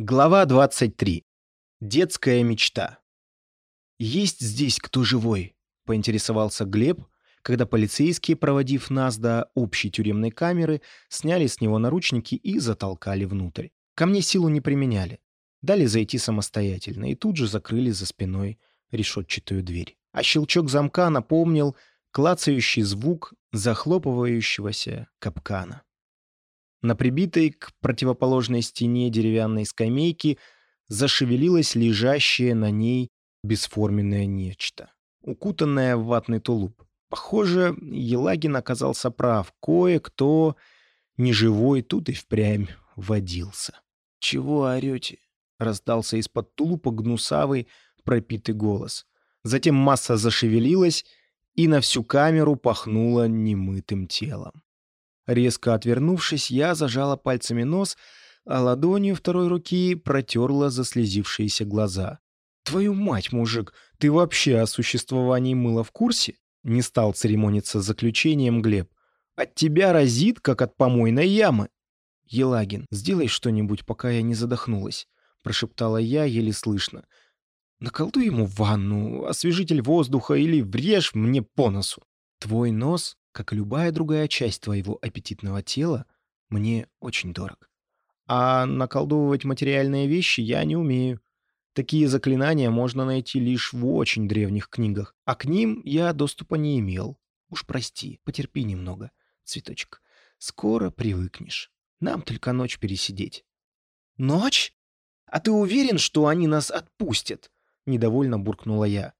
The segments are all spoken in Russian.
Глава 23. Детская мечта. «Есть здесь кто живой?» — поинтересовался Глеб, когда полицейские, проводив нас до общей тюремной камеры, сняли с него наручники и затолкали внутрь. Ко мне силу не применяли. Дали зайти самостоятельно и тут же закрыли за спиной решетчатую дверь. А щелчок замка напомнил клацающий звук захлопывающегося капкана. На прибитой к противоположной стене деревянной скамейки зашевелилось лежащее на ней бесформенное нечто, укутанное в ватный тулуп. Похоже, Елагин оказался прав. Кое-кто неживой тут и впрямь водился. «Чего орете?» — раздался из-под тулупа гнусавый пропитый голос. Затем масса зашевелилась и на всю камеру пахнула немытым телом. Резко отвернувшись, я зажала пальцами нос, а ладонью второй руки протерла заслезившиеся глаза. «Твою мать, мужик, ты вообще о существовании мыла в курсе?» Не стал церемониться с заключением Глеб. «От тебя разит, как от помойной ямы!» «Елагин, сделай что-нибудь, пока я не задохнулась», — прошептала я еле слышно. «Наколдуй ему ванну, освежитель воздуха или врежь мне по носу. Твой нос как и любая другая часть твоего аппетитного тела, мне очень дорог. А наколдовывать материальные вещи я не умею. Такие заклинания можно найти лишь в очень древних книгах, а к ним я доступа не имел. Уж прости, потерпи немного, цветочек. Скоро привыкнешь. Нам только ночь пересидеть. Ночь? А ты уверен, что они нас отпустят? Недовольно буркнула я.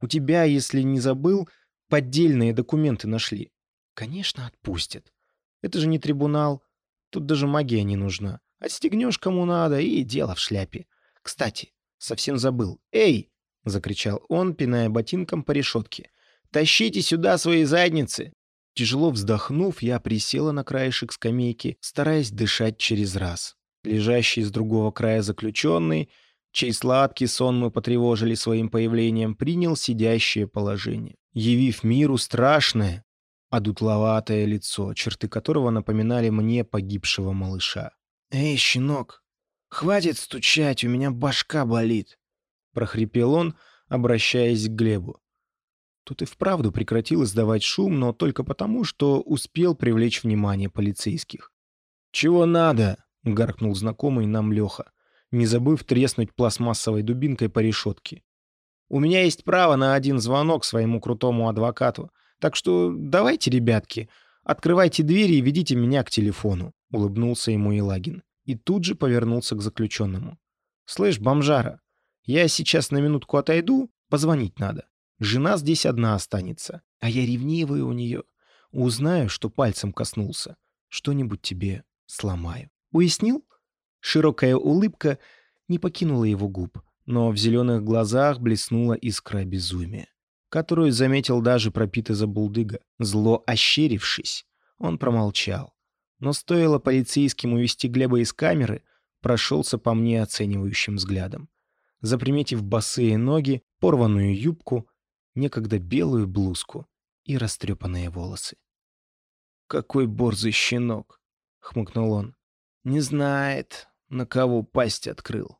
У тебя, если не забыл, поддельные документы нашли. Конечно, отпустят. Это же не трибунал. Тут даже магия не нужна. Отстегнешь кому надо, и дело в шляпе. Кстати, совсем забыл. «Эй!» — закричал он, пиная ботинком по решетке. «Тащите сюда свои задницы!» Тяжело вздохнув, я присела на краешек скамейки, стараясь дышать через раз. Лежащий с другого края заключенный, чей сладкий сон мы потревожили своим появлением, принял сидящее положение, явив миру страшное, а дутловатое лицо, черты которого напоминали мне погибшего малыша. «Эй, щенок, хватит стучать, у меня башка болит!» — прохрипел он, обращаясь к Глебу. Тут и вправду прекратил издавать шум, но только потому, что успел привлечь внимание полицейских. «Чего надо?» — гаркнул знакомый нам Леха, не забыв треснуть пластмассовой дубинкой по решетке. «У меня есть право на один звонок своему крутому адвокату. Так что давайте, ребятки, открывайте двери и ведите меня к телефону», — улыбнулся ему Елагин. И тут же повернулся к заключенному. «Слышь, бомжара, я сейчас на минутку отойду, позвонить надо. Жена здесь одна останется, а я ревнивый у нее. Узнаю, что пальцем коснулся, что-нибудь тебе сломаю». Уяснил? Широкая улыбка не покинула его губ, но в зеленых глазах блеснула искра безумия которую заметил даже пропитый забулдыга. Зло ощерившись, он промолчал. Но стоило полицейским увести Глеба из камеры, прошелся по мне оценивающим взглядом. Заприметив босые ноги, порванную юбку, некогда белую блузку и растрепанные волосы. «Какой борзый щенок!» — хмыкнул он. «Не знает, на кого пасть открыл».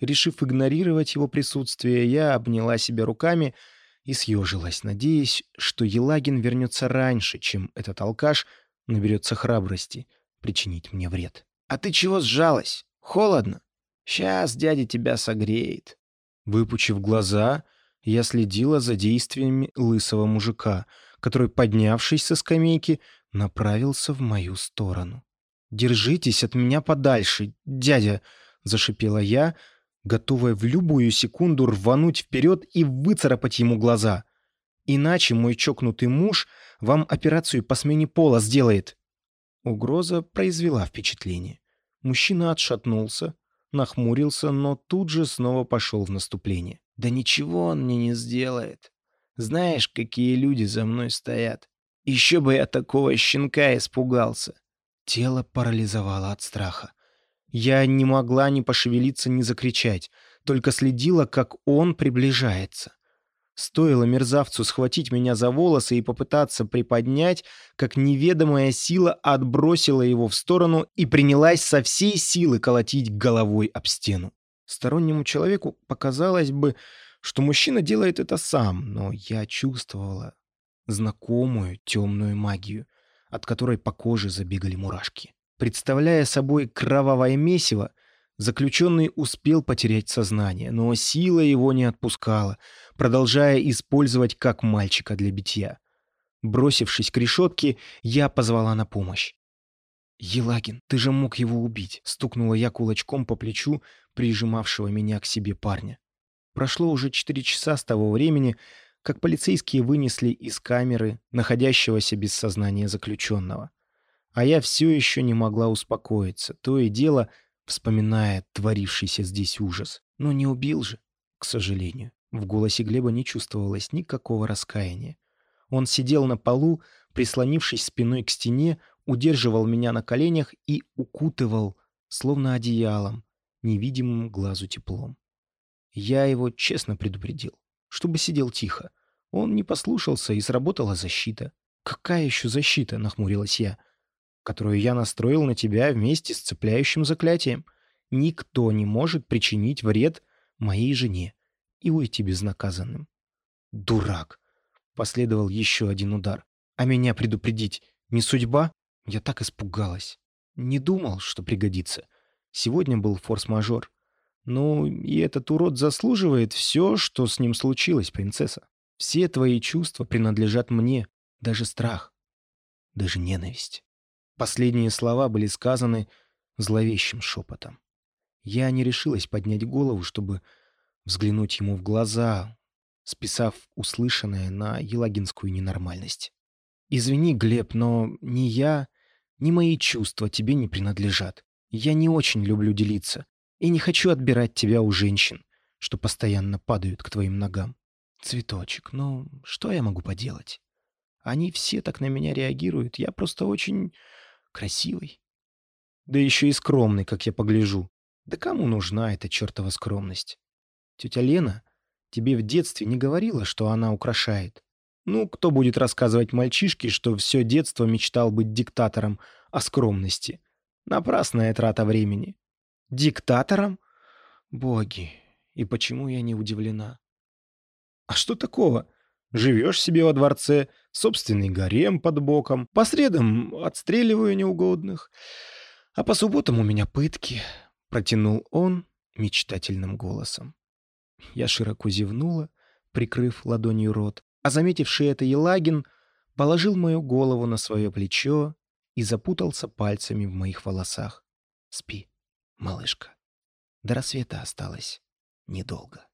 Решив игнорировать его присутствие, я обняла себя руками — и съежилась, надеясь, что Елагин вернется раньше, чем этот алкаш наберется храбрости причинить мне вред. «А ты чего сжалась? Холодно? Сейчас дядя тебя согреет». Выпучив глаза, я следила за действиями лысого мужика, который, поднявшись со скамейки, направился в мою сторону. «Держитесь от меня подальше, дядя!» — зашипела я, готовая в любую секунду рвануть вперед и выцарапать ему глаза. Иначе мой чокнутый муж вам операцию по смене пола сделает. Угроза произвела впечатление. Мужчина отшатнулся, нахмурился, но тут же снова пошел в наступление. «Да ничего он мне не сделает. Знаешь, какие люди за мной стоят. Еще бы я такого щенка испугался». Тело парализовало от страха. Я не могла ни пошевелиться, ни закричать, только следила, как он приближается. Стоило мерзавцу схватить меня за волосы и попытаться приподнять, как неведомая сила отбросила его в сторону и принялась со всей силы колотить головой об стену. Стороннему человеку показалось бы, что мужчина делает это сам, но я чувствовала знакомую темную магию, от которой по коже забегали мурашки. Представляя собой кровавое месиво, заключенный успел потерять сознание, но сила его не отпускала, продолжая использовать как мальчика для битья. Бросившись к решетке, я позвала на помощь. «Елагин, ты же мог его убить!» — стукнула я кулачком по плечу прижимавшего меня к себе парня. Прошло уже четыре часа с того времени, как полицейские вынесли из камеры находящегося без сознания заключенного. А я все еще не могла успокоиться, то и дело вспоминая творившийся здесь ужас. Но не убил же, к сожалению. В голосе Глеба не чувствовалось никакого раскаяния. Он сидел на полу, прислонившись спиной к стене, удерживал меня на коленях и укутывал, словно одеялом, невидимым глазу теплом. Я его честно предупредил, чтобы сидел тихо. Он не послушался, и сработала защита. «Какая еще защита?» — нахмурилась я. «Которую я настроил на тебя вместе с цепляющим заклятием. Никто не может причинить вред моей жене и уйти безнаказанным. «Дурак!» — последовал еще один удар. «А меня предупредить не судьба?» Я так испугалась. Не думал, что пригодится. Сегодня был форс-мажор. Ну, и этот урод заслуживает все, что с ним случилось, принцесса. Все твои чувства принадлежат мне, даже страх, даже ненависть. Последние слова были сказаны зловещим шепотом. Я не решилась поднять голову, чтобы взглянуть ему в глаза, списав услышанное на елагинскую ненормальность. «Извини, Глеб, но ни я, ни мои чувства тебе не принадлежат. Я не очень люблю делиться и не хочу отбирать тебя у женщин, что постоянно падают к твоим ногам. Цветочек, ну что я могу поделать? Они все так на меня реагируют, я просто очень красивый. Да еще и скромный, как я погляжу. Да кому нужна эта чертова скромность? Тетя Лена тебе в детстве не говорила, что она украшает? Ну, кто будет рассказывать мальчишке, что все детство мечтал быть диктатором о скромности? Напрасная трата времени. Диктатором? Боги, и почему я не удивлена? А что такого? Живешь себе во дворце, собственный гарем под боком, по средам отстреливаю неугодных, а по субботам у меня пытки, протянул он мечтательным голосом. Я широко зевнула, прикрыв ладонью рот, а заметивший это Елагин положил мою голову на свое плечо и запутался пальцами в моих волосах. «Спи, малышка. До рассвета осталось недолго».